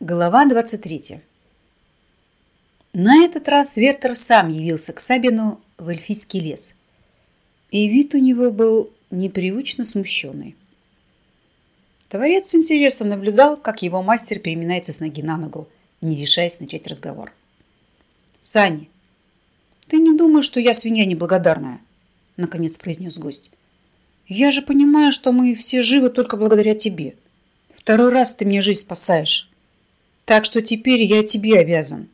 Глава 23. На этот раз Вертер сам явился к Сабину в эльфийский лес. И вид у него был непривычно смущенный. Творец с интересом наблюдал, как его мастер переминается с ноги на ногу, не решаясь начать разговор. «Сани, ты не думаешь, что я свинья неблагодарная?» Наконец произнес гость. «Я же понимаю, что мы все живы только благодаря тебе. Второй раз ты мне жизнь спасаешь». Так что теперь я тебе обязан.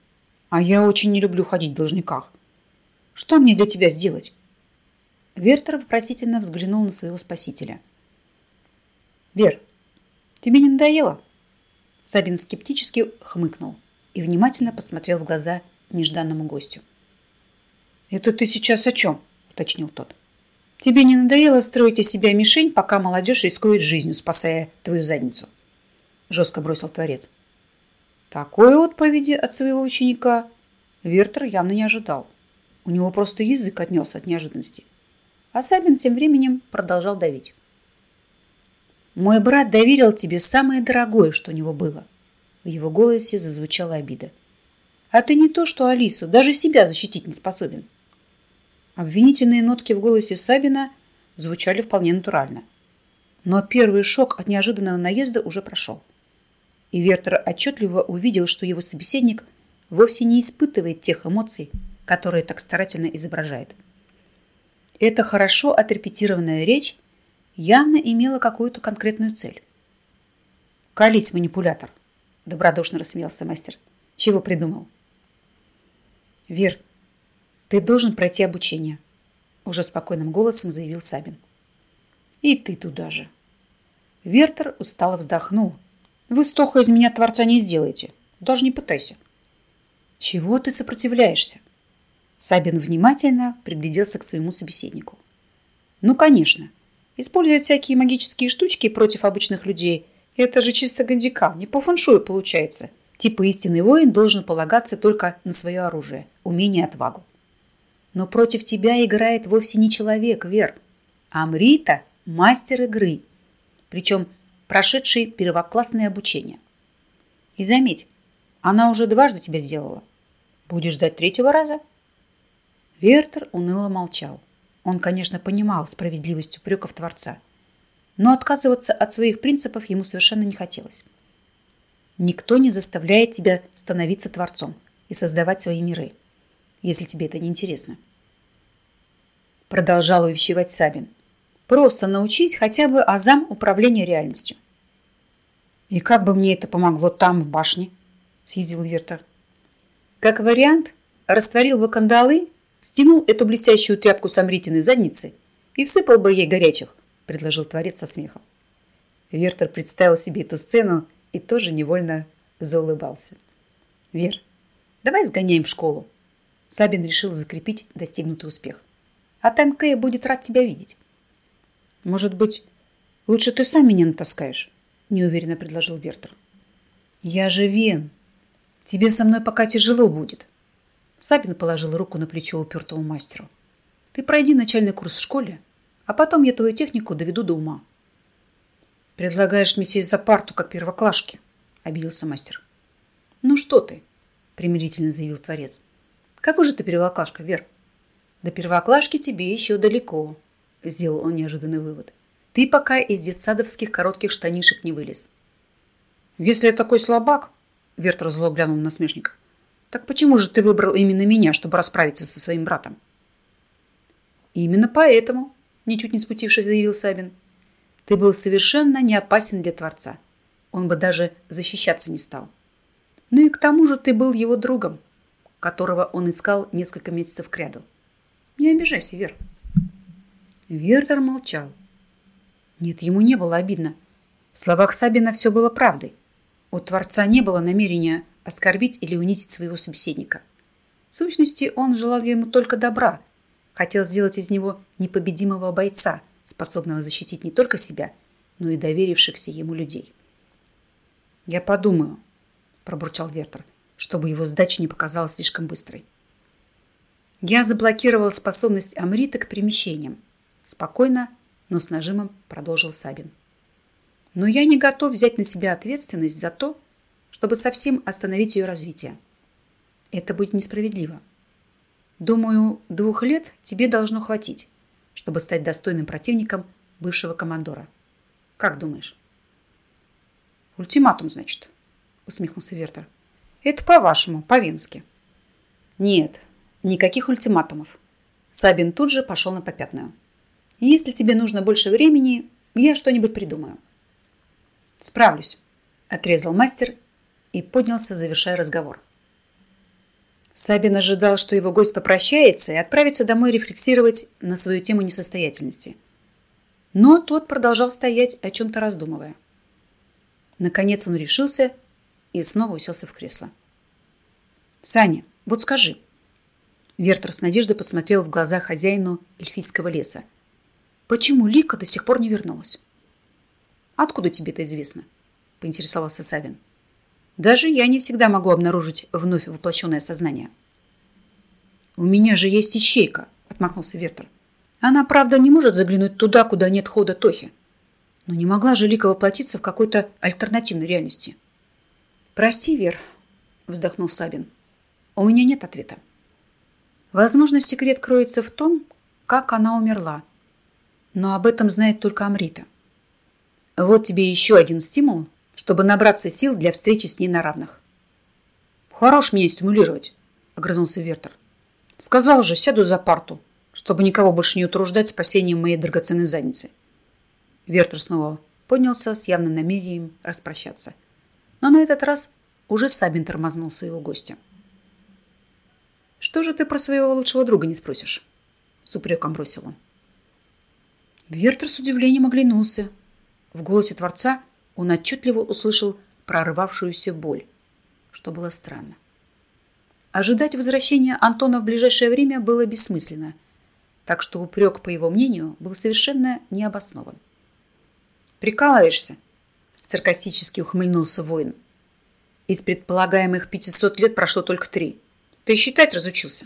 А я очень не люблю ходить в должниках. Что мне для тебя сделать?» Вертер вопросительно взглянул на своего спасителя. «Вер, тебе не надоело?» Сабин скептически хмыкнул и внимательно посмотрел в глаза нежданному гостю. «Это ты сейчас о чем?» – уточнил тот. «Тебе не надоело строить из себя мишень, пока молодежь рискует жизнью, спасая твою задницу?» – жестко бросил творец. Такой отповеди от своего ученика Вертер явно не ожидал. У него просто язык отнес от неожиданности. А Сабин тем временем продолжал давить. «Мой брат доверил тебе самое дорогое, что у него было». В его голосе зазвучала обида. «А ты не то, что Алису, даже себя защитить не способен». Обвинительные нотки в голосе Сабина звучали вполне натурально. Но первый шок от неожиданного наезда уже прошел и Вертер отчетливо увидел, что его собеседник вовсе не испытывает тех эмоций, которые так старательно изображает. Эта хорошо отрепетированная речь явно имела какую-то конкретную цель. «Колись, манипулятор!» – добродушно рассмеялся мастер. «Чего придумал?» «Вер, ты должен пройти обучение», – уже спокойным голосом заявил Сабин. «И ты туда же». Вертер устало вздохнул – вы стоха из меня творца не сделаете. Даже не пытайся. Чего ты сопротивляешься? Сабин внимательно пригляделся к своему собеседнику. Ну, конечно. Использовать всякие магические штучки против обычных людей – это же чисто гандикал, не по фэншую получается. Типа истинный воин должен полагаться только на свое оружие, умение и отвагу. Но против тебя играет вовсе не человек, Вер. А Амрита – мастер игры. Причем прошедший первоклассное обучение. И заметь, она уже дважды тебя сделала. Будешь ждать третьего раза? Вертер уныло молчал. Он, конечно, понимал справедливость упреков Творца, но отказываться от своих принципов ему совершенно не хотелось. Никто не заставляет тебя становиться Творцом и создавать свои миры, если тебе это не интересно. Продолжал увещевать Сабин. Просто научись хотя бы азам управления реальностью. И как бы мне это помогло там, в башне? Съездил Вертер. Как вариант, растворил бы кандалы, стянул эту блестящую тряпку с Амритиной задницы и всыпал бы ей горячих, предложил творец со смехом. Вертер представил себе эту сцену и тоже невольно заулыбался. «Вер, давай сгоняем в школу». Сабин решил закрепить достигнутый успех. «А Танкея будет рад тебя видеть». «Может быть, лучше ты сам меня натаскаешь?» Неуверенно предложил Вертер. «Я же Вен. Тебе со мной пока тяжело будет». Сабин положил руку на плечо упертому мастеру. «Ты пройди начальный курс в школе, а потом я твою технику доведу до ума». «Предлагаешь мне сесть за парту, как первоклашки?» – обиделся мастер. «Ну что ты?» – примирительно заявил творец. «Какой же ты первоклашка, Вер?» «До первоклашки тебе еще далеко», – сделал он неожиданный вывод. Ты пока из детсадовских коротких штанишек не вылез. Если я такой слабак, Вертер зло глянул на смешника, так почему же ты выбрал именно меня, чтобы расправиться со своим братом? Именно поэтому, ничуть не спутившись, заявил Сабин, ты был совершенно не опасен для Творца. Он бы даже защищаться не стал. Ну и к тому же ты был его другом, которого он искал несколько месяцев кряду. Не обижайся, Вер. Вертер молчал. Нет, ему не было обидно. В словах Сабина все было правдой. У Творца не было намерения оскорбить или унизить своего собеседника. В сущности, он желал ему только добра, хотел сделать из него непобедимого бойца, способного защитить не только себя, но и доверившихся ему людей. «Я подумаю», – пробурчал Вертер, чтобы его сдача не показалась слишком быстрой. Я заблокировал способность Амрита к перемещениям. Спокойно но с нажимом продолжил Сабин. Но я не готов взять на себя ответственность за то, чтобы совсем остановить ее развитие. Это будет несправедливо. Думаю, двух лет тебе должно хватить, чтобы стать достойным противником бывшего командора. Как думаешь? Ультиматум, значит, усмехнулся Вертер. Это по-вашему, по-венски. Нет, никаких ультиматумов. Сабин тут же пошел на попятную. Если тебе нужно больше времени, я что-нибудь придумаю. Справлюсь, отрезал мастер и поднялся, завершая разговор. Сабин ожидал, что его гость попрощается и отправится домой рефлексировать на свою тему несостоятельности. Но тот продолжал стоять, о чем-то раздумывая. Наконец он решился и снова уселся в кресло. «Саня, вот скажи». Вертер с надеждой посмотрел в глаза хозяину эльфийского леса. «Почему Лика до сих пор не вернулась?» «Откуда тебе это известно?» – поинтересовался Савин. «Даже я не всегда могу обнаружить вновь воплощенное сознание». «У меня же есть ищейка», – отмахнулся Вертер. «Она, правда, не может заглянуть туда, куда нет хода Тохи. Но не могла же Лика воплотиться в какой-то альтернативной реальности». «Прости, Вер», – вздохнул Сабин. «У меня нет ответа. Возможно, секрет кроется в том, как она умерла. Но об этом знает только Амрита. Вот тебе еще один стимул, чтобы набраться сил для встречи с ней на равных. «Хорош меня стимулировать», – огрызнулся Вертер. «Сказал же, сяду за парту, чтобы никого больше не утруждать спасением моей драгоценной задницы». Вертер снова поднялся с явным намерением распрощаться. Но на этот раз уже Сабин тормознул своего гостя. «Что же ты про своего лучшего друга не спросишь?» С упреком бросил он. Вертер с удивлением оглянулся. В голосе Творца он отчетливо услышал прорывавшуюся боль, что было странно. Ожидать возвращения Антона в ближайшее время было бессмысленно, так что упрек, по его мнению, был совершенно необоснован. «Прикалываешься?» – саркастически ухмыльнулся воин. Из предполагаемых 500 лет прошло только три. Ты считать разучился?»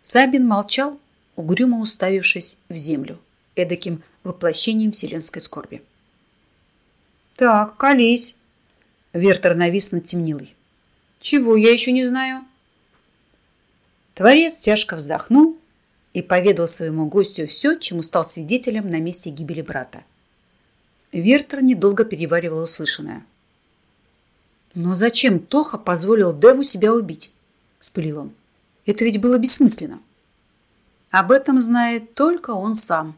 Сабин молчал, угрюмо уставившись в землю, эдаким воплощением вселенской скорби. «Так, колись!» Вертер навис над темнилой. «Чего я еще не знаю?» Творец тяжко вздохнул и поведал своему гостю все, чему стал свидетелем на месте гибели брата. Вертер недолго переваривал услышанное. Но зачем Тоха позволил Деву себя убить? Вспылил он. Это ведь было бессмысленно. Об этом знает только он сам.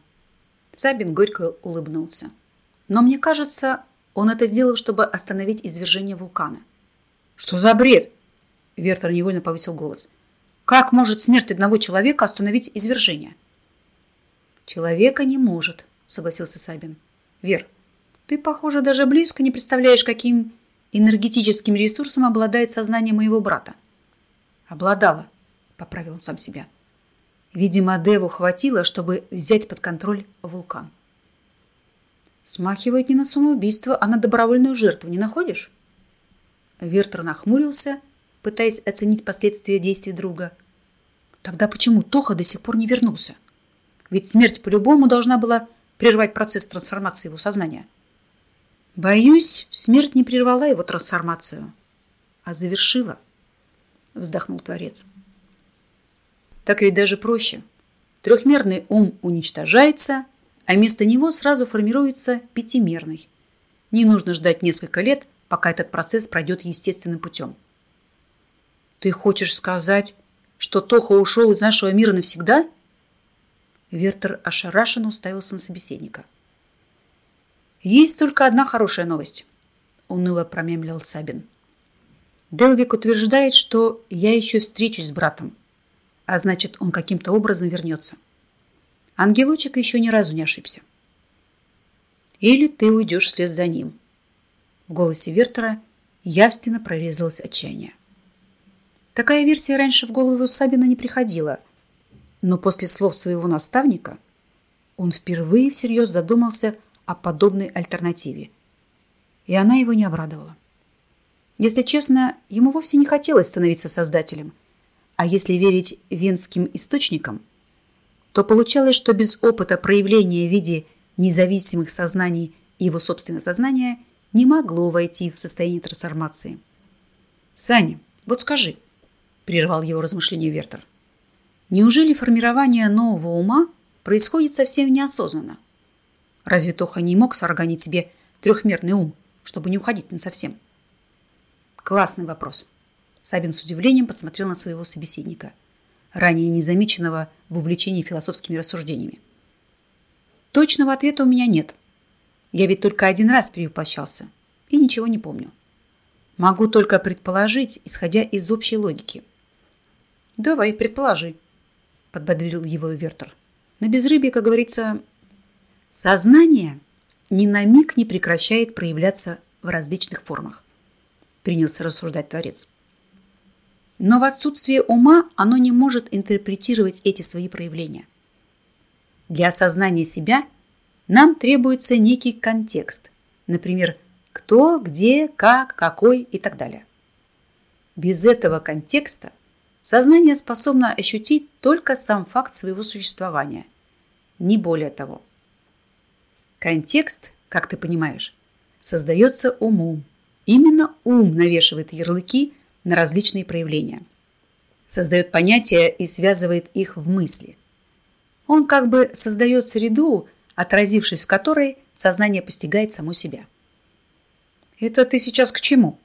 Сабин горько улыбнулся. Но мне кажется, он это сделал, чтобы остановить извержение вулкана. Что за бред? Вертер невольно повысил голос. Как может смерть одного человека остановить извержение? Человека не может, согласился Сабин. Вер, ты, похоже, даже близко не представляешь, каким энергетическим ресурсом обладает сознание моего брата. Обладала, поправил он сам себя. Видимо, Деву хватило, чтобы взять под контроль вулкан. Смахивает не на самоубийство, а на добровольную жертву, не находишь? Вертер нахмурился, пытаясь оценить последствия действий друга. Тогда почему Тоха до сих пор не вернулся? Ведь смерть по-любому должна была прервать процесс трансформации его сознания. Боюсь, смерть не прервала его трансформацию, а завершила, вздохнул Творец. Так ведь даже проще. Трехмерный ум уничтожается, а вместо него сразу формируется пятимерный. Не нужно ждать несколько лет, пока этот процесс пройдет естественным путем. Ты хочешь сказать, что Тоха ушел из нашего мира навсегда? Вертер ошарашенно уставился на собеседника. «Есть только одна хорошая новость», — уныло промямлил Сабин. «Делвик утверждает, что я еще встречусь с братом, а значит, он каким-то образом вернется. Ангелочек еще ни разу не ошибся. Или ты уйдешь вслед за ним». В голосе Вертера явственно прорезалось отчаяние. Такая версия раньше в голову Сабина не приходила, но после слов своего наставника он впервые всерьез задумался о подобной альтернативе. И она его не обрадовала. Если честно, ему вовсе не хотелось становиться создателем. А если верить венским источникам, то получалось, что без опыта проявления в виде независимых сознаний его собственного сознания не могло войти в состояние трансформации. «Саня, вот скажи», – прервал его размышление Вертер, «неужели формирование нового ума происходит совсем неосознанно? Разве Тоха не мог сорганить себе трехмерный ум, чтобы не уходить на совсем?» Классный вопрос. Сабин с удивлением посмотрел на своего собеседника, ранее незамеченного в увлечении философскими рассуждениями. Точного ответа у меня нет. Я ведь только один раз перевоплощался и ничего не помню. Могу только предположить, исходя из общей логики. Давай, предположи, подбодрил его Вертер. На безрыбье, как говорится, сознание ни на миг не прекращает проявляться в различных формах. Принялся рассуждать Творец. Но в отсутствие ума оно не может интерпретировать эти свои проявления. Для осознания себя нам требуется некий контекст, например, кто, где, как, какой и так далее. Без этого контекста сознание способно ощутить только сам факт своего существования, не более того. Контекст, как ты понимаешь, создается умом. Именно ум навешивает ярлыки на различные проявления, создает понятия и связывает их в мысли. Он как бы создает среду, отразившись в которой сознание постигает само себя. «Это ты сейчас к чему?»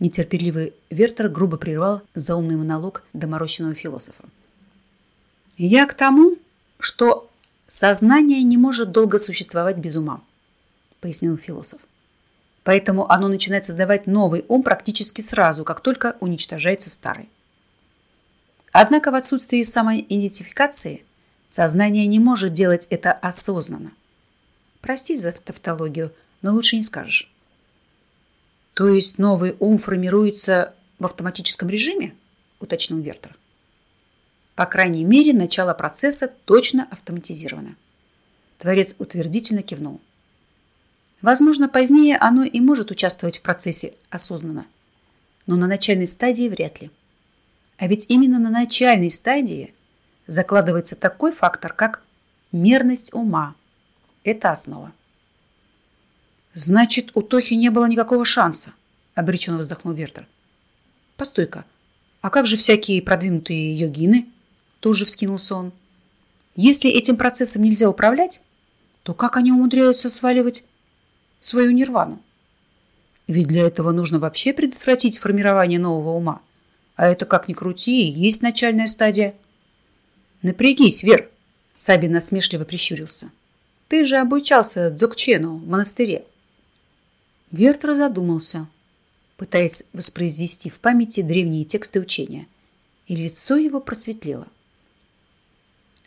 Нетерпеливый Вертер грубо прервал заумный монолог доморощенного философа. «Я к тому, что сознание не может долго существовать без ума», пояснил философ. Поэтому оно начинает создавать новый ум практически сразу, как только уничтожается старый. Однако в отсутствии самоидентификации Сознание не может делать это осознанно. Прости за тавтологию, но лучше не скажешь. То есть новый ум формируется в автоматическом режиме? Уточнил Вертер. По крайней мере, начало процесса точно автоматизировано. Творец утвердительно кивнул. Возможно, позднее оно и может участвовать в процессе осознанно, но на начальной стадии вряд ли. А ведь именно на начальной стадии – закладывается такой фактор, как мерность ума. Это основа. Значит, у Тохи не было никакого шанса, обреченно вздохнул Вертер. Постой-ка, а как же всякие продвинутые йогины? Тут же вскинулся он. Если этим процессом нельзя управлять, то как они умудряются сваливать свою нирвану? Ведь для этого нужно вообще предотвратить формирование нового ума. А это, как ни крути, есть начальная стадия. «Напрягись, Вер!» Саби насмешливо прищурился. «Ты же обучался дзокчену в монастыре». Вертер задумался, пытаясь воспроизвести в памяти древние тексты учения, и лицо его просветлело.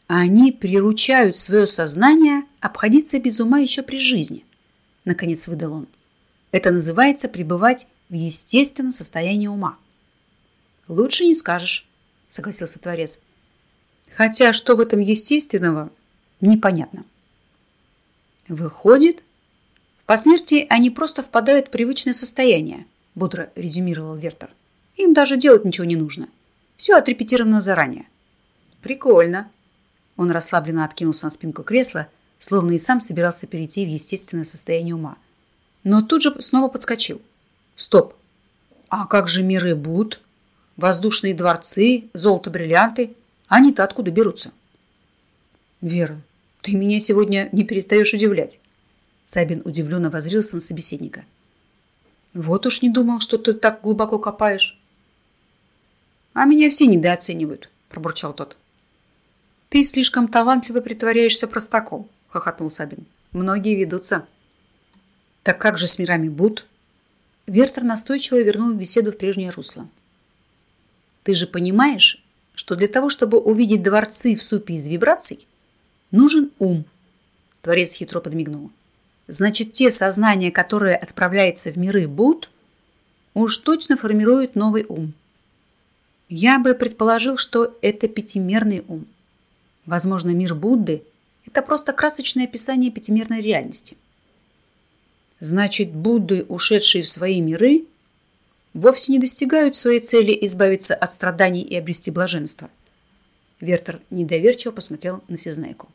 «Они приручают свое сознание обходиться без ума еще при жизни», — наконец выдал он. «Это называется пребывать в естественном состоянии ума». «Лучше не скажешь», — согласился Творец. Хотя что в этом естественного, непонятно. Выходит, в посмертии они просто впадают в привычное состояние, бодро резюмировал Вертер. Им даже делать ничего не нужно. Все отрепетировано заранее. Прикольно. Он расслабленно откинулся на спинку кресла, словно и сам собирался перейти в естественное состояние ума. Но тут же снова подскочил. Стоп. А как же миры Буд? Воздушные дворцы, золото-бриллианты – они-то откуда берутся? Вера, ты меня сегодня не перестаешь удивлять. Сабин удивленно возрился на собеседника. Вот уж не думал, что ты так глубоко копаешь. А меня все недооценивают, пробурчал тот. Ты слишком талантливо притворяешься простаком, хохотнул Сабин. Многие ведутся. Так как же с мирами Буд? Вертер настойчиво вернул беседу в прежнее русло. Ты же понимаешь, что для того, чтобы увидеть дворцы в супе из вибраций, нужен ум. Творец хитро подмигнул. Значит, те сознания, которые отправляются в миры Буд, уж точно формируют новый ум. Я бы предположил, что это пятимерный ум. Возможно, мир Будды – это просто красочное описание пятимерной реальности. Значит, Будды, ушедшие в свои миры – вовсе не достигают своей цели избавиться от страданий и обрести блаженство. Вертер недоверчиво посмотрел на Всезнайку.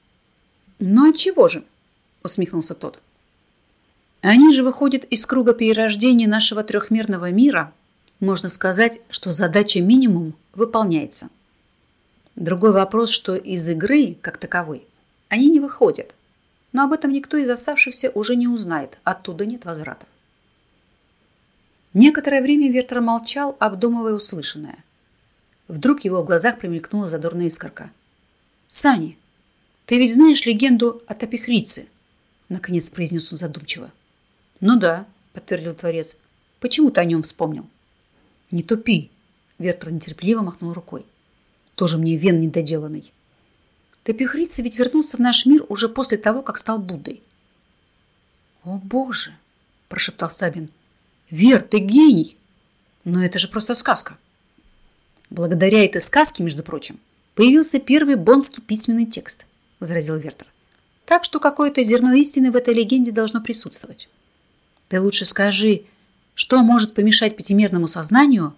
«Ну от чего же?» – усмехнулся тот. Они же выходят из круга перерождения нашего трехмерного мира. Можно сказать, что задача минимум выполняется. Другой вопрос, что из игры, как таковой, они не выходят. Но об этом никто из оставшихся уже не узнает. Оттуда нет возврата. Некоторое время Вертер молчал, обдумывая услышанное. Вдруг его глазах промелькнула задорная искорка. «Сани, ты ведь знаешь легенду о Тапихрице?» Наконец произнес он задумчиво. «Ну да», — подтвердил Творец. «Почему ты о нем вспомнил?» «Не тупи», — Вертер нетерпеливо махнул рукой. «Тоже мне вен недоделанный». Тапихрица ведь вернулся в наш мир уже после того, как стал Буддой. «О, Боже!» – прошептал Сабин. Вер, ты гений! Но это же просто сказка. Благодаря этой сказке, между прочим, появился первый бонский письменный текст, возразил Вертер. Так что какое-то зерно истины в этой легенде должно присутствовать. Ты лучше скажи, что может помешать пятимерному сознанию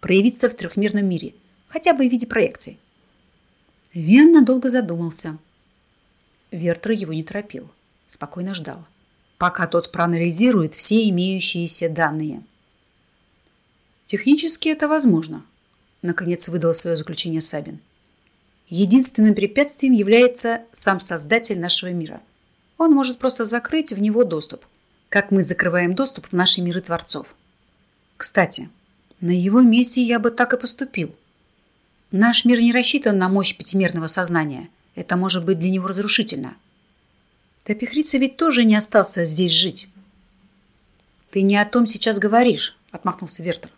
проявиться в трехмерном мире, хотя бы в виде проекции. Вен надолго задумался. Вертер его не торопил, спокойно ждал пока тот проанализирует все имеющиеся данные. Технически это возможно, наконец выдал свое заключение Сабин. Единственным препятствием является сам создатель нашего мира. Он может просто закрыть в него доступ, как мы закрываем доступ в наши миры творцов. Кстати, на его месте я бы так и поступил. Наш мир не рассчитан на мощь пятимерного сознания. Это может быть для него разрушительно. Топихрица ведь тоже не остался здесь жить. Ты не о том сейчас говоришь, отмахнулся Вертер.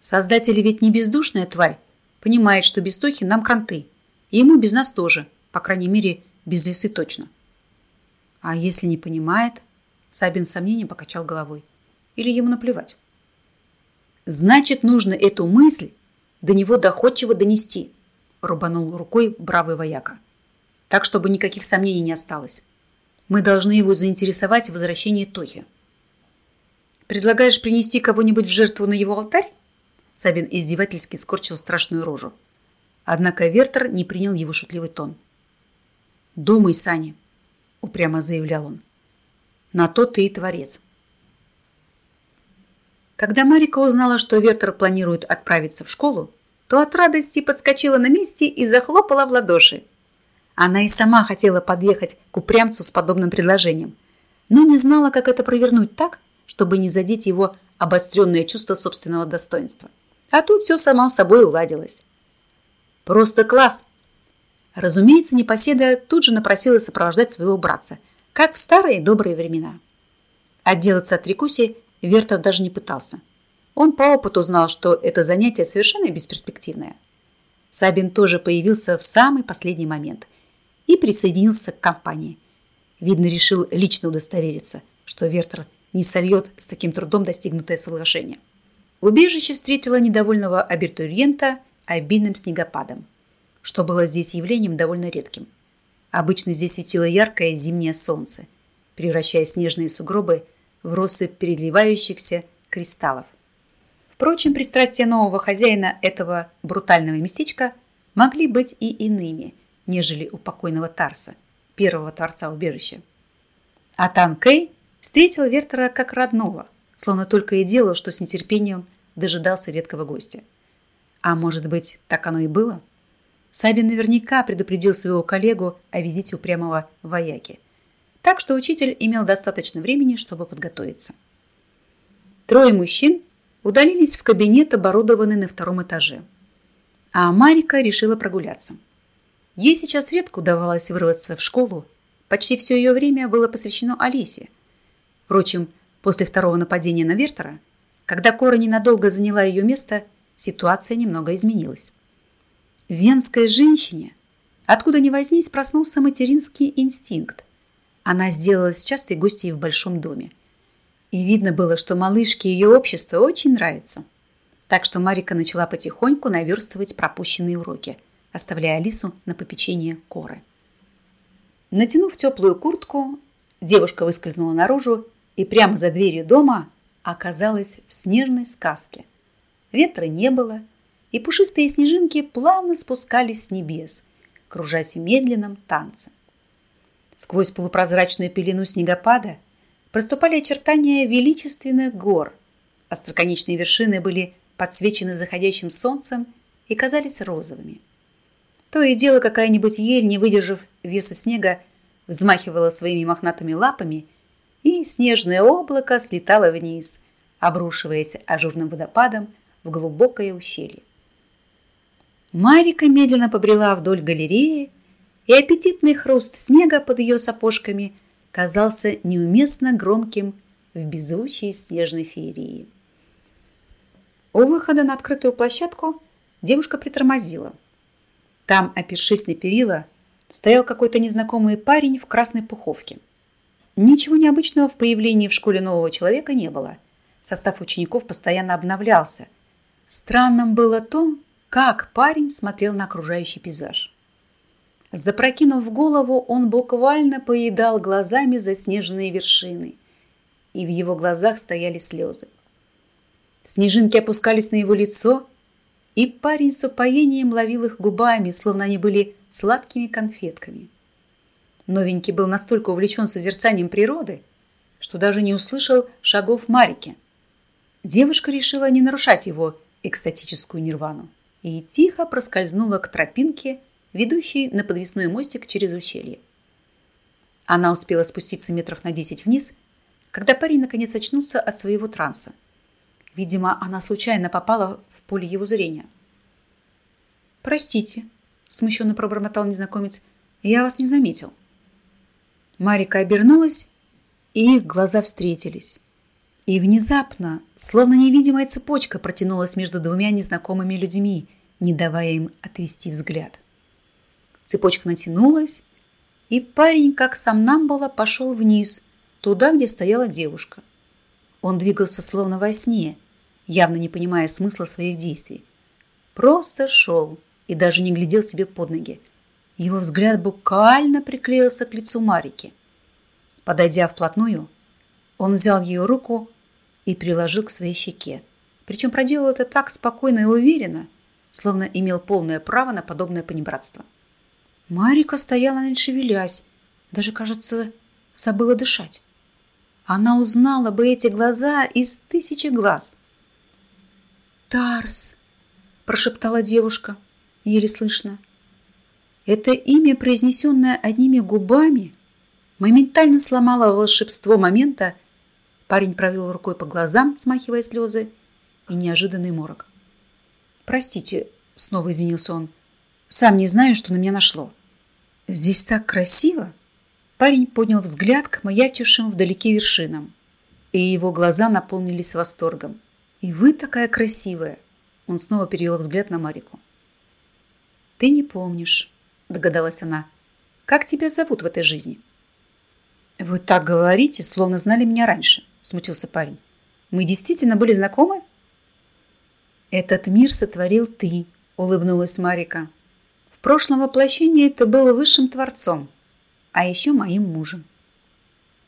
Создатели ведь не бездушная тварь. Понимает, что без Тохи нам кранты. И ему без нас тоже. По крайней мере, без лисы точно. А если не понимает? Сабин с сомнением покачал головой. Или ему наплевать? Значит, нужно эту мысль до него доходчиво донести, рубанул рукой бравый вояка. Так, чтобы никаких сомнений не осталось. Мы должны его заинтересовать в возвращении Тохи. Предлагаешь принести кого-нибудь в жертву на его алтарь? Сабин издевательски скорчил страшную рожу. Однако Вертер не принял его шутливый тон. «Думай, Сани», — упрямо заявлял он. «На то ты и творец». Когда Марика узнала, что Вертер планирует отправиться в школу, то от радости подскочила на месте и захлопала в ладоши. Она и сама хотела подъехать к упрямцу с подобным предложением, но не знала, как это провернуть так, чтобы не задеть его обостренное чувство собственного достоинства. А тут все само собой уладилось. «Просто класс!» Разумеется, Непоседа тут же напросилась сопровождать своего братца, как в старые добрые времена. Отделаться от Рикуси Вертер даже не пытался. Он по опыту знал, что это занятие совершенно бесперспективное. Сабин тоже появился в самый последний момент – и присоединился к компании. Видно, решил лично удостовериться, что Вертер не сольет с таким трудом достигнутое соглашение. Убежище встретило недовольного абитуриента обильным снегопадом, что было здесь явлением довольно редким. Обычно здесь светило яркое зимнее солнце, превращая снежные сугробы в россыпь переливающихся кристаллов. Впрочем, пристрастия нового хозяина этого брутального местечка могли быть и иными – нежели у покойного Тарса, первого творца убежища. А Тан Кэй встретил Вертера как родного, словно только и делал, что с нетерпением дожидался редкого гостя. А может быть, так оно и было? Сабин наверняка предупредил своего коллегу о визите упрямого вояки. Так что учитель имел достаточно времени, чтобы подготовиться. Трое мужчин удалились в кабинет, оборудованный на втором этаже. А Марика решила прогуляться – Ей сейчас редко удавалось вырваться в школу. Почти все ее время было посвящено Алисе. Впрочем, после второго нападения на Вертера, когда Кора ненадолго заняла ее место, ситуация немного изменилась. В венской женщине, откуда ни возьмись, проснулся материнский инстинкт. Она сделалась частой гостьей в большом доме. И видно было, что малышке ее общество очень нравится. Так что Марика начала потихоньку наверстывать пропущенные уроки – оставляя Алису на попечение Коры. Натянув теплую куртку, девушка выскользнула наружу и прямо за дверью дома оказалась в снежной сказке. Ветра не было, и пушистые снежинки плавно спускались с небес, кружась в медленном танце. Сквозь полупрозрачную пелену снегопада проступали очертания величественных гор. Остроконечные вершины были подсвечены заходящим солнцем и казались розовыми. То и дело какая-нибудь ель, не выдержав веса снега, взмахивала своими мохнатыми лапами, и снежное облако слетало вниз, обрушиваясь ажурным водопадом в глубокое ущелье. Марика медленно побрела вдоль галереи, и аппетитный хруст снега под ее сапожками казался неуместно громким в беззвучии снежной феерии. У выхода на открытую площадку девушка притормозила. Там, опершись на перила, стоял какой-то незнакомый парень в красной пуховке. Ничего необычного в появлении в школе нового человека не было. Состав учеников постоянно обновлялся. Странным было то, как парень смотрел на окружающий пейзаж. Запрокинув голову, он буквально поедал глазами заснеженные вершины, и в его глазах стояли слезы. Снежинки опускались на его лицо, и парень с упоением ловил их губами, словно они были сладкими конфетками. Новенький был настолько увлечен созерцанием природы, что даже не услышал шагов Марики. Девушка решила не нарушать его экстатическую нирвану и тихо проскользнула к тропинке, ведущей на подвесной мостик через ущелье. Она успела спуститься метров на десять вниз, когда парень наконец очнулся от своего транса. Видимо, она случайно попала в поле его зрения. «Простите», – смущенно пробормотал незнакомец, – «я вас не заметил». Марика обернулась, и их глаза встретились. И внезапно, словно невидимая цепочка протянулась между двумя незнакомыми людьми, не давая им отвести взгляд. Цепочка натянулась, и парень, как сам Намбола, пошел вниз, туда, где стояла девушка. Он двигался словно во сне, явно не понимая смысла своих действий. Просто шел и даже не глядел себе под ноги. Его взгляд буквально приклеился к лицу Марики. Подойдя вплотную, он взял ее руку и приложил к своей щеке. Причем проделал это так спокойно и уверенно, словно имел полное право на подобное понебратство. Марика стояла, не шевелясь, даже, кажется, забыла дышать. Она узнала бы эти глаза из тысячи глаз. «Тарс!» – прошептала девушка, еле слышно. Это имя, произнесенное одними губами, моментально сломало волшебство момента. Парень провел рукой по глазам, смахивая слезы, и неожиданный морок. «Простите», — снова извинился он, — «сам не знаю, что на меня нашло». «Здесь так красиво!» Парень поднял взгляд к маячившим вдалеке вершинам, и его глаза наполнились восторгом. «И вы такая красивая!» Он снова перевел взгляд на Марику. «Ты не помнишь», — догадалась она. «Как тебя зовут в этой жизни?» «Вы так говорите, словно знали меня раньше», — смутился парень. «Мы действительно были знакомы?» «Этот мир сотворил ты», — улыбнулась Марика. «В прошлом воплощении ты был высшим творцом, а еще моим мужем».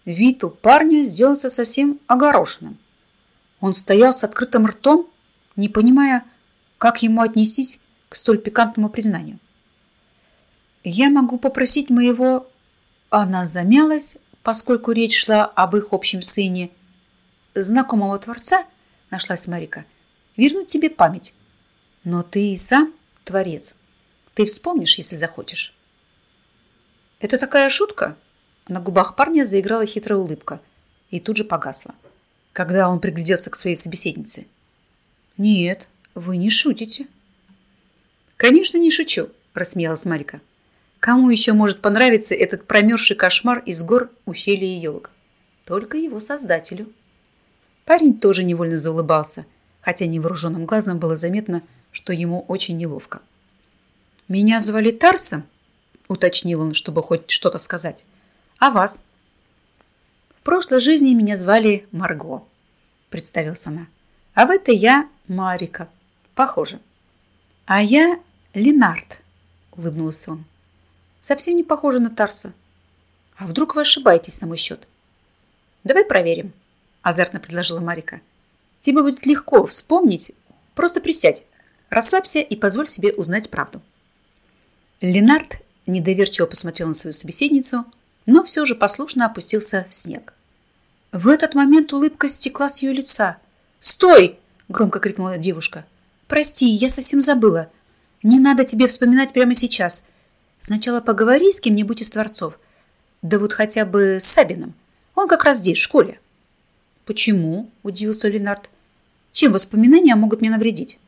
Вид у парня сделался совсем огорошенным. Он стоял с открытым ртом, не понимая, как ему отнестись к столь пикантному признанию. «Я могу попросить моего...» Она замялась, поскольку речь шла об их общем сыне. «Знакомого творца?» – нашлась Марика. «Вернуть тебе память. Но ты и сам творец. Ты вспомнишь, если захочешь». «Это такая шутка?» На губах парня заиграла хитрая улыбка и тут же погасла, когда он пригляделся к своей собеседнице. «Нет, вы не шутите», «Конечно, не шучу», – рассмеялась Марика. «Кому еще может понравиться этот промерзший кошмар из гор, ущелья и елок? Только его создателю». Парень тоже невольно заулыбался, хотя невооруженным глазом было заметно, что ему очень неловко. «Меня звали Тарсом», – уточнил он, чтобы хоть что-то сказать. «А вас?» «В прошлой жизни меня звали Марго», – представилась она. «А в этой я Марика. Похоже». «А я Ленард, улыбнулся он. Совсем не похоже на Тарса. А вдруг вы ошибаетесь на мой счет? Давай проверим, азартно предложила Марика. Тебе будет легко вспомнить. Просто присядь, расслабься и позволь себе узнать правду. Ленард недоверчиво посмотрел на свою собеседницу, но все же послушно опустился в снег. В этот момент улыбка стекла с ее лица. «Стой!» – громко крикнула девушка. «Прости, я совсем забыла. Не надо тебе вспоминать прямо сейчас. Сначала поговори с кем-нибудь из творцов. Да вот хотя бы с Сабином. Он как раз здесь, в школе». «Почему?» – удивился Ленард. «Чем воспоминания могут мне навредить?»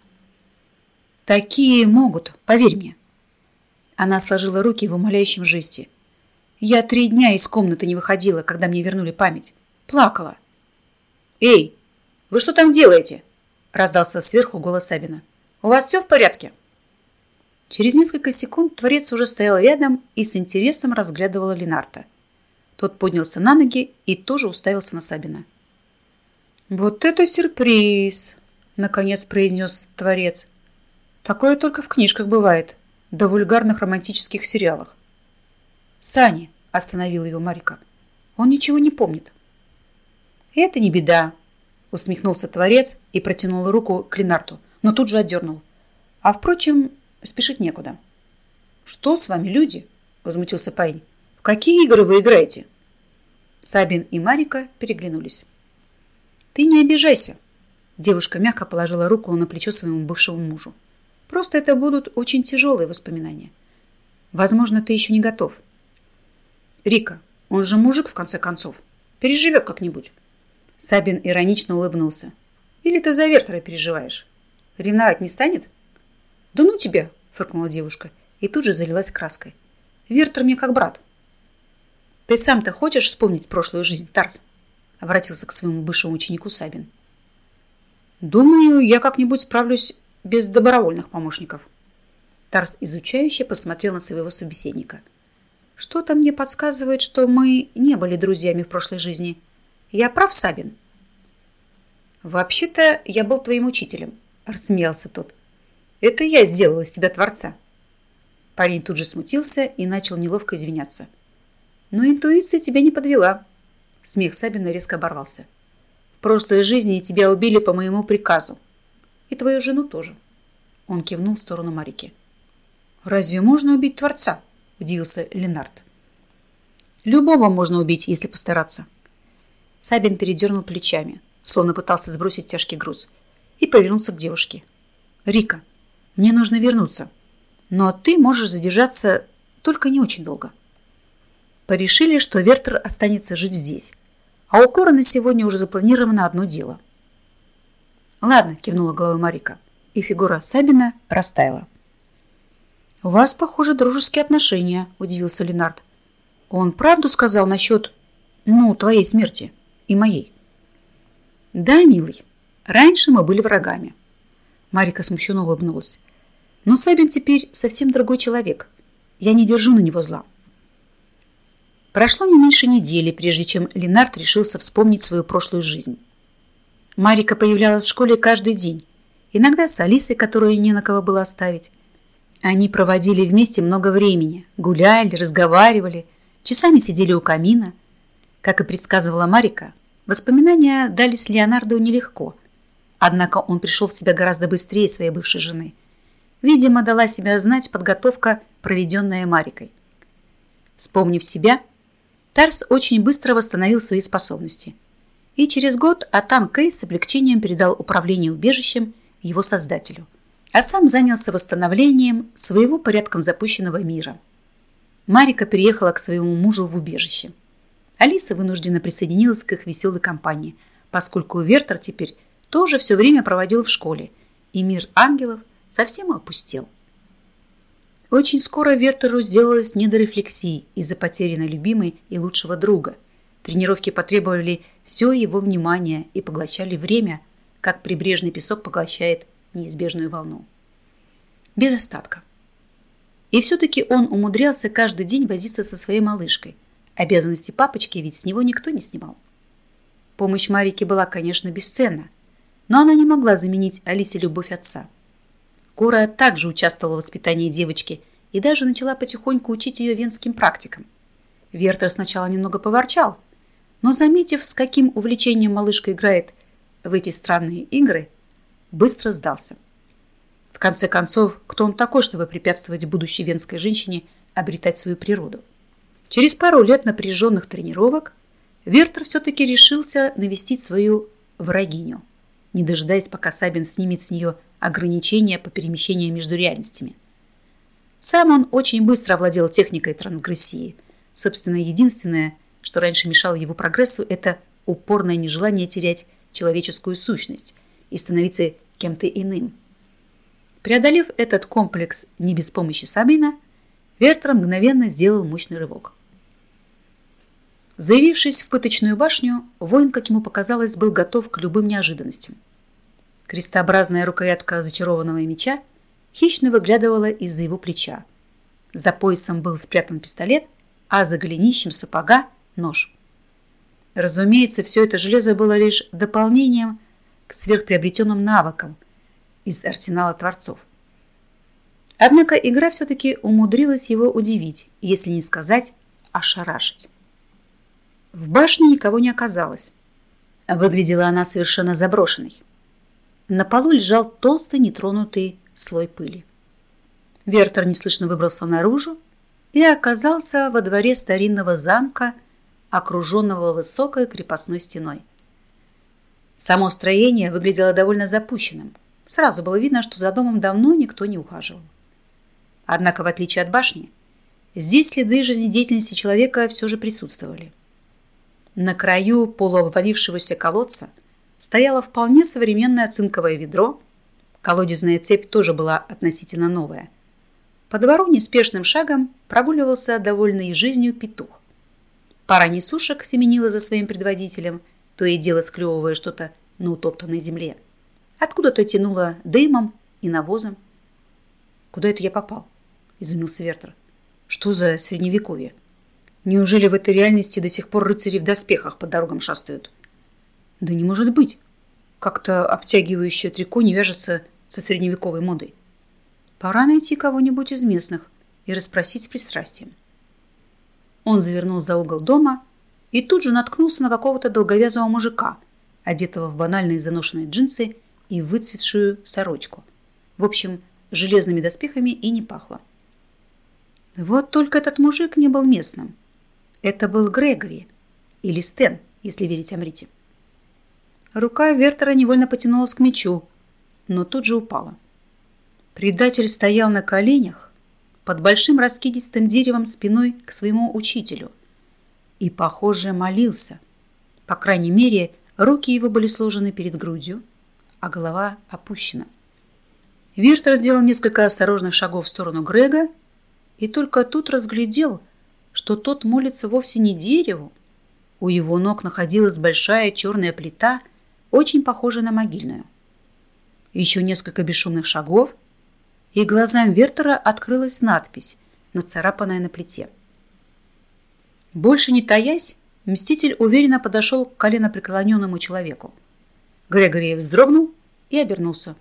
«Такие могут, поверь мне». Она сложила руки в умоляющем жесте. «Я три дня из комнаты не выходила, когда мне вернули память. Плакала». «Эй, вы что там делаете?» – раздался сверху голос Сабина. «У вас все в порядке?» Через несколько секунд творец уже стоял рядом и с интересом разглядывал Ленарта. Тот поднялся на ноги и тоже уставился на Сабина. «Вот это сюрприз!» – наконец произнес творец. «Такое только в книжках бывает, в вульгарных романтических сериалах». «Сани!» – остановил его Марика. «Он ничего не помнит». «Это не беда», – усмехнулся творец и протянул руку к Ленарту, но тут же отдернул. «А впрочем, спешить некуда». «Что с вами, люди?» – возмутился парень. «В какие игры вы играете?» Сабин и Марика переглянулись. «Ты не обижайся!» Девушка мягко положила руку на плечо своему бывшему мужу. «Просто это будут очень тяжелые воспоминания. Возможно, ты еще не готов». «Рика, он же мужик, в конце концов. Переживет как-нибудь». Сабин иронично улыбнулся. «Или ты за Вертера переживаешь? Ревновать не станет?» «Да ну тебя!» – фыркнула девушка и тут же залилась краской. «Вертер мне как брат». «Ты сам-то хочешь вспомнить прошлую жизнь, Тарс?» обратился к своему бывшему ученику Сабин. «Думаю, я как-нибудь справлюсь без добровольных помощников». Тарс изучающе посмотрел на своего собеседника. «Что-то мне подсказывает, что мы не были друзьями в прошлой жизни. Я прав, Сабин?» «Вообще-то я был твоим учителем», – рассмеялся тот. «Это я сделал из себя творца». Парень тут же смутился и начал неловко извиняться. «Но интуиция тебя не подвела», Смех Сабина резко оборвался. «В прошлой жизни тебя убили по моему приказу. И твою жену тоже». Он кивнул в сторону Марики. «Разве можно убить Творца?» – удивился Ленард. «Любого можно убить, если постараться». Сабин передернул плечами, словно пытался сбросить тяжкий груз, и повернулся к девушке. «Рика, мне нужно вернуться, но ты можешь задержаться только не очень долго» порешили, что Вертер останется жить здесь. А у Кора сегодня уже запланировано одно дело. «Ладно», – кивнула головой Марика, и фигура Сабина растаяла. «У вас, похоже, дружеские отношения», – удивился Ленард. «Он правду сказал насчет, ну, твоей смерти и моей?» «Да, милый, раньше мы были врагами». Марика смущенно улыбнулась. «Но Сабин теперь совсем другой человек. Я не держу на него зла. Прошло не меньше недели, прежде чем Ленард решился вспомнить свою прошлую жизнь. Марика появлялась в школе каждый день, иногда с Алисой, которую не на кого было оставить. Они проводили вместе много времени, гуляли, разговаривали, часами сидели у камина. Как и предсказывала Марика, воспоминания дались Леонарду нелегко, однако он пришел в себя гораздо быстрее своей бывшей жены. Видимо, дала себя знать подготовка, проведенная Марикой. Вспомнив себя, Тарс очень быстро восстановил свои способности. И через год Атам Кей с облегчением передал управление убежищем его создателю, а сам занялся восстановлением своего порядком запущенного мира. Марика переехала к своему мужу в убежище. Алиса вынуждена присоединилась к их веселой компании, поскольку Вертер теперь тоже все время проводил в школе, и мир ангелов совсем опустел. Очень скоро Вертеру сделалось не до рефлексии из-за потерянной любимой и лучшего друга. Тренировки потребовали все его внимание и поглощали время, как прибрежный песок поглощает неизбежную волну. Без остатка. И все-таки он умудрялся каждый день возиться со своей малышкой. Обязанности папочки ведь с него никто не снимал. Помощь Марике была, конечно, бесценна, но она не могла заменить Алисе любовь отца – Кора также участвовала в воспитании девочки и даже начала потихоньку учить ее венским практикам. Вертер сначала немного поворчал, но, заметив, с каким увлечением малышка играет в эти странные игры, быстро сдался. В конце концов, кто он такой, чтобы препятствовать будущей венской женщине обретать свою природу? Через пару лет напряженных тренировок Вертер все-таки решился навестить свою врагиню, не дожидаясь, пока Сабин снимет с нее ограничения по перемещению между реальностями. Сам он очень быстро овладел техникой трансгрессии. Собственно, единственное, что раньше мешало его прогрессу, это упорное нежелание терять человеческую сущность и становиться кем-то иным. Преодолев этот комплекс не без помощи Сабина, Вертер мгновенно сделал мощный рывок. Заявившись в пыточную башню, воин, как ему показалось, был готов к любым неожиданностям. Крестообразная рукоятка зачарованного меча хищно выглядывала из-за его плеча. За поясом был спрятан пистолет, а за голенищем сапога – нож. Разумеется, все это железо было лишь дополнением к сверхприобретенным навыкам из арсенала творцов. Однако игра все-таки умудрилась его удивить, если не сказать ошарашить. В башне никого не оказалось. Выглядела она совершенно заброшенной. На полу лежал толстый нетронутый слой пыли. Вертер неслышно выбрался наружу и оказался во дворе старинного замка, окруженного высокой крепостной стеной. Само строение выглядело довольно запущенным. Сразу было видно, что за домом давно никто не ухаживал. Однако, в отличие от башни, здесь следы жизнедеятельности человека все же присутствовали – на краю полуобвалившегося колодца стояло вполне современное цинковое ведро. Колодезная цепь тоже была относительно новая. По двору неспешным шагом прогуливался довольный жизнью петух. Пара несушек семенила за своим предводителем, то и дело склевывая что-то на утоптанной земле. Откуда-то тянуло дымом и навозом. «Куда это я попал?» – изумился Вертер. «Что за средневековье?» Неужели в этой реальности до сих пор рыцари в доспехах по дорогам шастают? Да не может быть. Как-то обтягивающее трико не вяжется со средневековой модой. Пора найти кого-нибудь из местных и расспросить с пристрастием. Он завернул за угол дома и тут же наткнулся на какого-то долговязого мужика, одетого в банальные заношенные джинсы и выцветшую сорочку. В общем, железными доспехами и не пахло. Вот только этот мужик не был местным. Это был Грегори, или Стэн, если верить Амрите. Рука Вертера невольно потянулась к мечу, но тут же упала. Предатель стоял на коленях под большим раскидистым деревом спиной к своему учителю и, похоже, молился. По крайней мере, руки его были сложены перед грудью, а голова опущена. Вертер сделал несколько осторожных шагов в сторону Грега и только тут разглядел, что тот молится вовсе не дереву. У его ног находилась большая черная плита, очень похожая на могильную. Еще несколько бесшумных шагов, и глазам Вертера открылась надпись, нацарапанная на плите. Больше не таясь, Мститель уверенно подошел к коленопреклоненному человеку. Грегори вздрогнул и обернулся.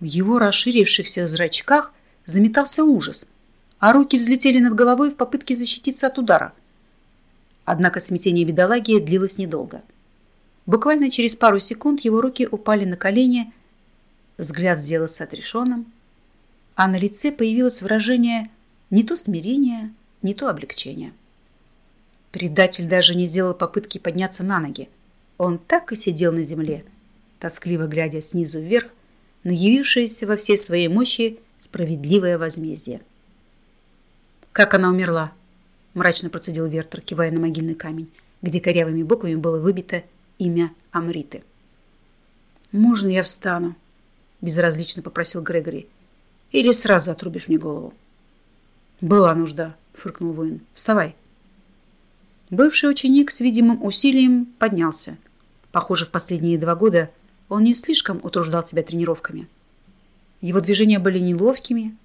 В его расширившихся зрачках заметался ужас – а руки взлетели над головой в попытке защититься от удара. Однако смятение бедолаги длилось недолго. Буквально через пару секунд его руки упали на колени, взгляд сделался отрешенным, а на лице появилось выражение не то смирения, не то облегчения. Предатель даже не сделал попытки подняться на ноги. Он так и сидел на земле, тоскливо глядя снизу вверх на явившееся во всей своей мощи справедливое возмездие. «Как она умерла?» – мрачно процедил Вертер, кивая на могильный камень, где корявыми буквами было выбито имя Амриты. «Можно я встану?» – безразлично попросил Грегори. «Или сразу отрубишь мне голову?» «Была нужда», – фыркнул воин. «Вставай». Бывший ученик с видимым усилием поднялся. Похоже, в последние два года он не слишком утруждал себя тренировками. Его движения были неловкими,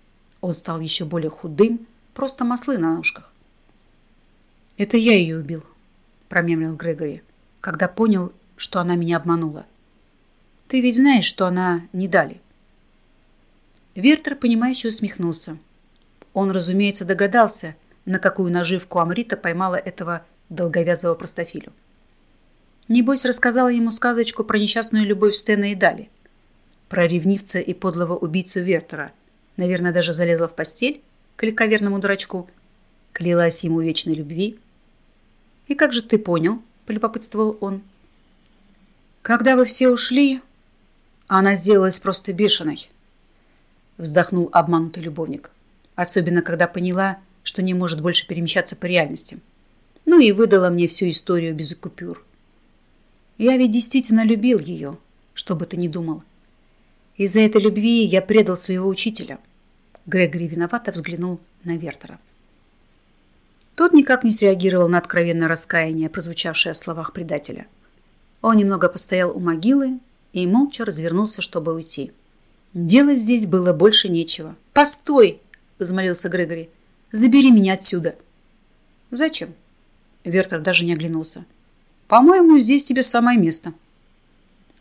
он стал еще более худым, Просто маслы на ножках. Это я ее убил, промемлил Грегори, когда понял, что она меня обманула. Ты ведь знаешь, что она не дали. Вертер, понимающе усмехнулся. Он, разумеется, догадался, на какую наживку Амрита поймала этого долговязого простофилю. Небось, рассказала ему сказочку про несчастную любовь Стена и Дали, про ревнивца и подлого убийцу Вертера. Наверное, даже залезла в постель к легковерному дурачку, клялась ему вечной любви. И как же ты понял, – полюбопытствовал он. «Когда вы все ушли, она сделалась просто бешеной», – вздохнул обманутый любовник. Особенно, когда поняла, что не может больше перемещаться по реальности. Ну и выдала мне всю историю без купюр. Я ведь действительно любил ее, что бы ты ни думал. Из-за этой любви я предал своего учителя. Грегори виновато взглянул на Вертера. Тот никак не среагировал на откровенное раскаяние, прозвучавшее в словах предателя. Он немного постоял у могилы и молча развернулся, чтобы уйти. Делать здесь было больше нечего. «Постой!» – взмолился Грегори. «Забери меня отсюда!» «Зачем?» Вертер даже не оглянулся. «По-моему, здесь тебе самое место».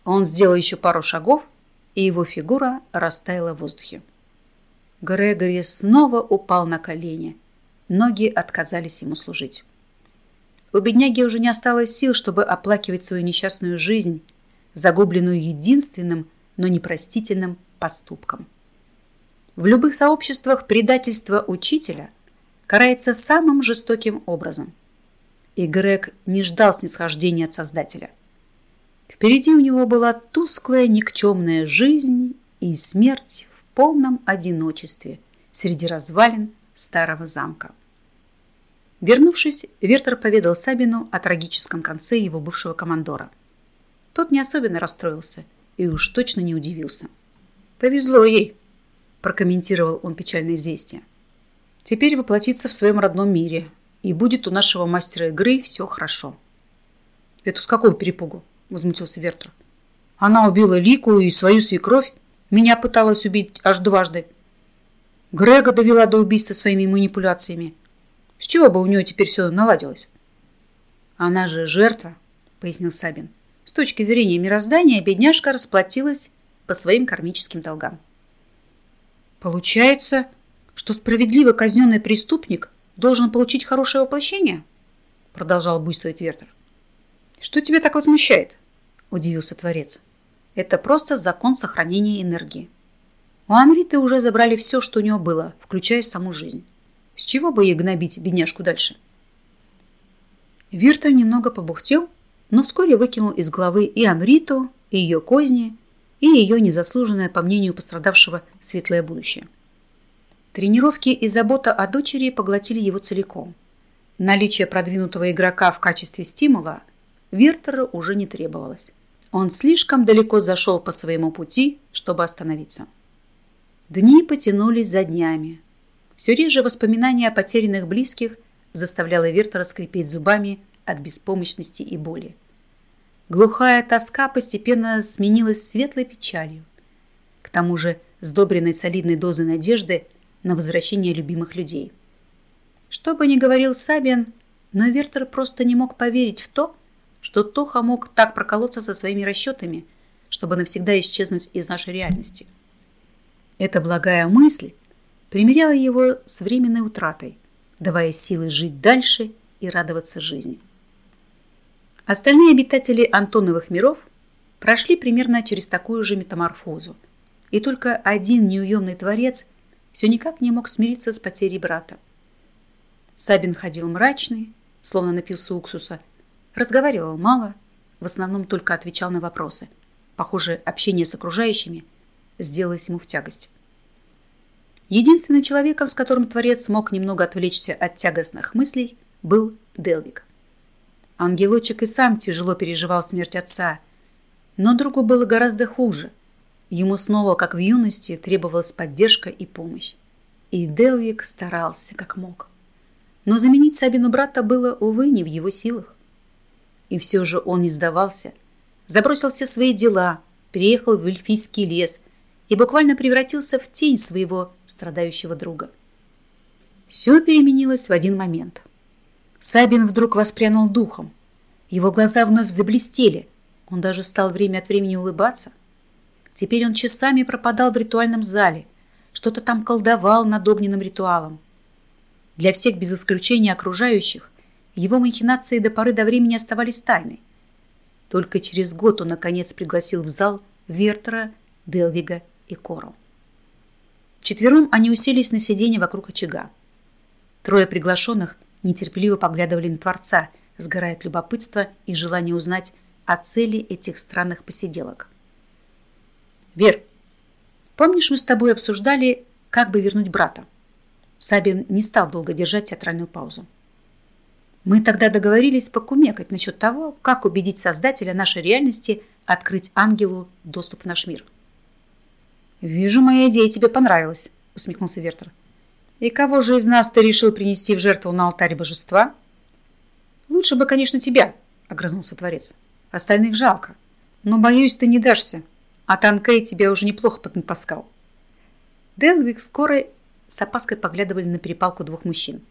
Он сделал еще пару шагов, и его фигура растаяла в воздухе. Грегори снова упал на колени. Ноги отказались ему служить. У бедняги уже не осталось сил, чтобы оплакивать свою несчастную жизнь, загубленную единственным, но непростительным поступком. В любых сообществах предательство учителя карается самым жестоким образом. И Грег не ждал снисхождения от Создателя. Впереди у него была тусклая никчемная жизнь и смерть в полном одиночестве среди развалин старого замка. Вернувшись, Вертер поведал Сабину о трагическом конце его бывшего командора. Тот не особенно расстроился и уж точно не удивился. «Повезло ей», – прокомментировал он печальное известие. «Теперь воплотиться в своем родном мире, и будет у нашего мастера игры все хорошо». «Это с какого перепугу?» – возмутился Вертер. «Она убила Лику и свою свекровь, меня пыталась убить аж дважды. Грега довела до убийства своими манипуляциями. С чего бы у нее теперь все наладилось? Она же жертва, пояснил Сабин. С точки зрения мироздания бедняжка расплатилась по своим кармическим долгам. Получается, что справедливо казненный преступник должен получить хорошее воплощение? Продолжал буйствовать Вертер. Что тебя так возмущает? Удивился Творец. Это просто закон сохранения энергии. У Амриты уже забрали все, что у него было, включая саму жизнь. С чего бы ей гнобить бедняжку дальше? Вирта немного побухтел, но вскоре выкинул из головы и Амриту, и ее козни, и ее незаслуженное, по мнению пострадавшего, светлое будущее. Тренировки и забота о дочери поглотили его целиком. Наличие продвинутого игрока в качестве стимула Вертеру уже не требовалось. Он слишком далеко зашел по своему пути, чтобы остановиться. Дни потянулись за днями, все реже воспоминания о потерянных близких заставляло Вертера скрипеть зубами от беспомощности и боли. Глухая тоска постепенно сменилась светлой печалью. К тому же сдобренной солидной дозой надежды на возвращение любимых людей. Что бы ни говорил Сабин, но Вертер просто не мог поверить в то, что Тоха мог так проколоться со своими расчетами, чтобы навсегда исчезнуть из нашей реальности. Эта благая мысль примеряла его с временной утратой, давая силы жить дальше и радоваться жизни. Остальные обитатели Антоновых миров прошли примерно через такую же метаморфозу, и только один неуемный творец все никак не мог смириться с потерей брата. Сабин ходил мрачный, словно напился уксуса, разговаривал мало, в основном только отвечал на вопросы. Похоже, общение с окружающими сделалось ему в тягость. Единственным человеком, с которым Творец смог немного отвлечься от тягостных мыслей, был Делвик. Ангелочек и сам тяжело переживал смерть отца, но другу было гораздо хуже. Ему снова, как в юности, требовалась поддержка и помощь. И Делвик старался, как мог. Но заменить Сабину брата было, увы, не в его силах. И все же он не сдавался. Забросил все свои дела, переехал в эльфийский лес – и буквально превратился в тень своего страдающего друга. Все переменилось в один момент. Сабин вдруг воспрянул духом. Его глаза вновь заблестели. Он даже стал время от времени улыбаться. Теперь он часами пропадал в ритуальном зале, что-то там колдовал над огненным ритуалом. Для всех без исключения окружающих его махинации до поры до времени оставались тайной. Только через год он, наконец, пригласил в зал Вертера, Делвига и Кору. Четвером они уселись на сиденье вокруг очага. Трое приглашенных нетерпеливо поглядывали на Творца, сгорая от любопытства и желания узнать о цели этих странных посиделок. «Вер, помнишь, мы с тобой обсуждали, как бы вернуть брата?» Сабин не стал долго держать театральную паузу. Мы тогда договорились покумекать насчет того, как убедить создателя нашей реальности открыть ангелу доступ в наш мир. «Вижу, моя идея тебе понравилась», — усмехнулся Вертер. «И кого же из нас ты решил принести в жертву на алтарь божества?» «Лучше бы, конечно, тебя», — огрызнулся Творец. «Остальных жалко. Но, боюсь, ты не дашься. А Танкей тебя уже неплохо поднатаскал». Делвик скоро с опаской поглядывали на перепалку двух мужчин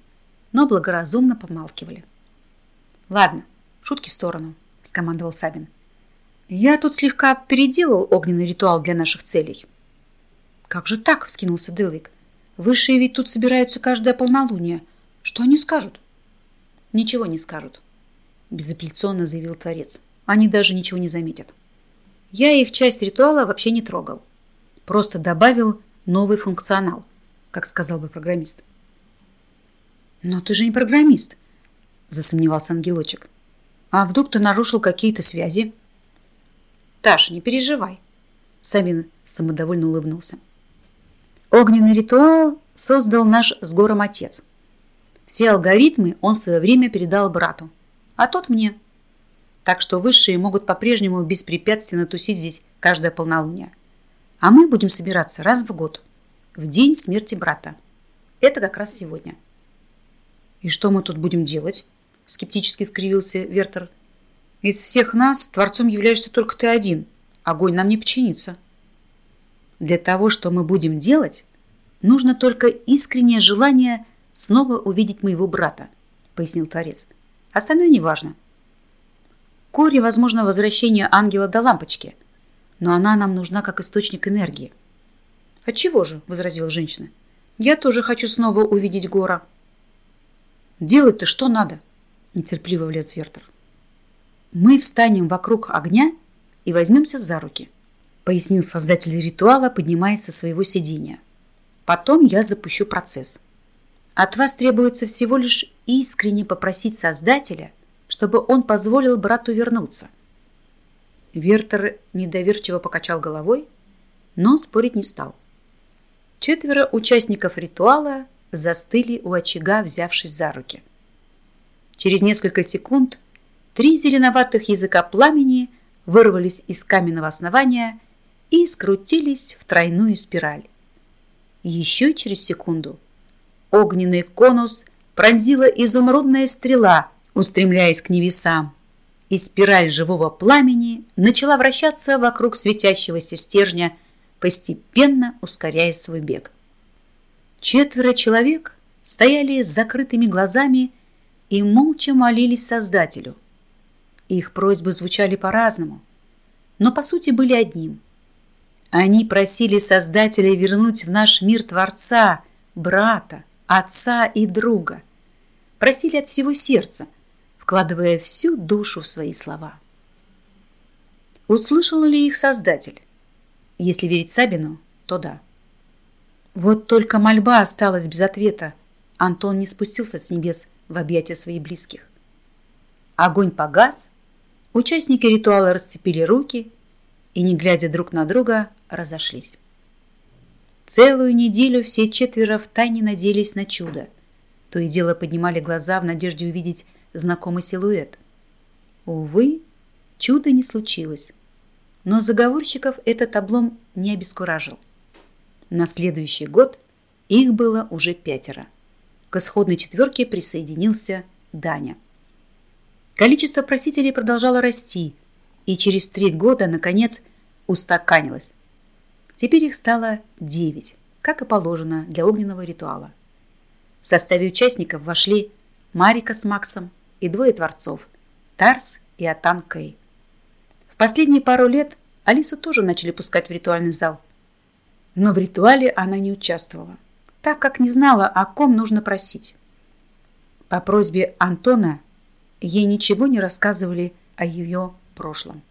но благоразумно помалкивали. «Ладно, шутки в сторону», — скомандовал Сабин. «Я тут слегка переделал огненный ритуал для наших целей». «Как же так?» — вскинулся Делвик. «Высшие ведь тут собираются каждое полнолуние. Что они скажут?» «Ничего не скажут», — безапелляционно заявил Творец. «Они даже ничего не заметят. Я их часть ритуала вообще не трогал. Просто добавил новый функционал, как сказал бы программист. «Но ты же не программист», – засомневался ангелочек. «А вдруг ты нарушил какие-то связи?» «Таша, не переживай», – Сабин самодовольно улыбнулся. «Огненный ритуал создал наш с гором отец. Все алгоритмы он в свое время передал брату, а тот мне. Так что высшие могут по-прежнему беспрепятственно тусить здесь каждое полнолуние. А мы будем собираться раз в год, в день смерти брата. Это как раз сегодня». «И что мы тут будем делать?» – скептически скривился Вертер. «Из всех нас творцом являешься только ты один. Огонь нам не подчинится». «Для того, что мы будем делать, нужно только искреннее желание снова увидеть моего брата», – пояснил Творец. «Остальное неважно. Коре возможно возвращение ангела до лампочки, но она нам нужна как источник энергии». «Отчего же?» – возразила женщина. «Я тоже хочу снова увидеть Гора». Делать-то что надо? Нетерпеливо влез Вертер. Мы встанем вокруг огня и возьмемся за руки, пояснил создатель ритуала, поднимаясь со своего сидения. Потом я запущу процесс. От вас требуется всего лишь искренне попросить Создателя, чтобы он позволил брату вернуться. Вертер недоверчиво покачал головой, но спорить не стал. Четверо участников ритуала застыли у очага, взявшись за руки. Через несколько секунд три зеленоватых языка пламени вырвались из каменного основания и скрутились в тройную спираль. Еще через секунду огненный конус пронзила изумрудная стрела, устремляясь к небесам, и спираль живого пламени начала вращаться вокруг светящегося стержня, постепенно ускоряя свой бег. Четверо человек стояли с закрытыми глазами и молча молились Создателю. Их просьбы звучали по-разному, но по сути были одним. Они просили Создателя вернуть в наш мир Творца, брата, отца и друга. Просили от всего сердца, вкладывая всю душу в свои слова. Услышал ли их Создатель? Если верить Сабину, то да. Вот только мольба осталась без ответа. Антон не спустился с небес в объятия своих близких. Огонь погас, участники ритуала расцепили руки и, не глядя друг на друга, разошлись. Целую неделю все четверо втайне надеялись на чудо. То и дело поднимали глаза в надежде увидеть знакомый силуэт. Увы, чуда не случилось. Но заговорщиков этот облом не обескуражил. На следующий год их было уже пятеро. К исходной четверке присоединился Даня. Количество просителей продолжало расти, и через три года, наконец, устаканилось. Теперь их стало девять, как и положено для огненного ритуала. В составе участников вошли Марика с Максом и двое творцов – Тарс и Атан Кэй. В последние пару лет Алису тоже начали пускать в ритуальный зал – но в ритуале она не участвовала, так как не знала, о ком нужно просить. По просьбе Антона ей ничего не рассказывали о ее прошлом.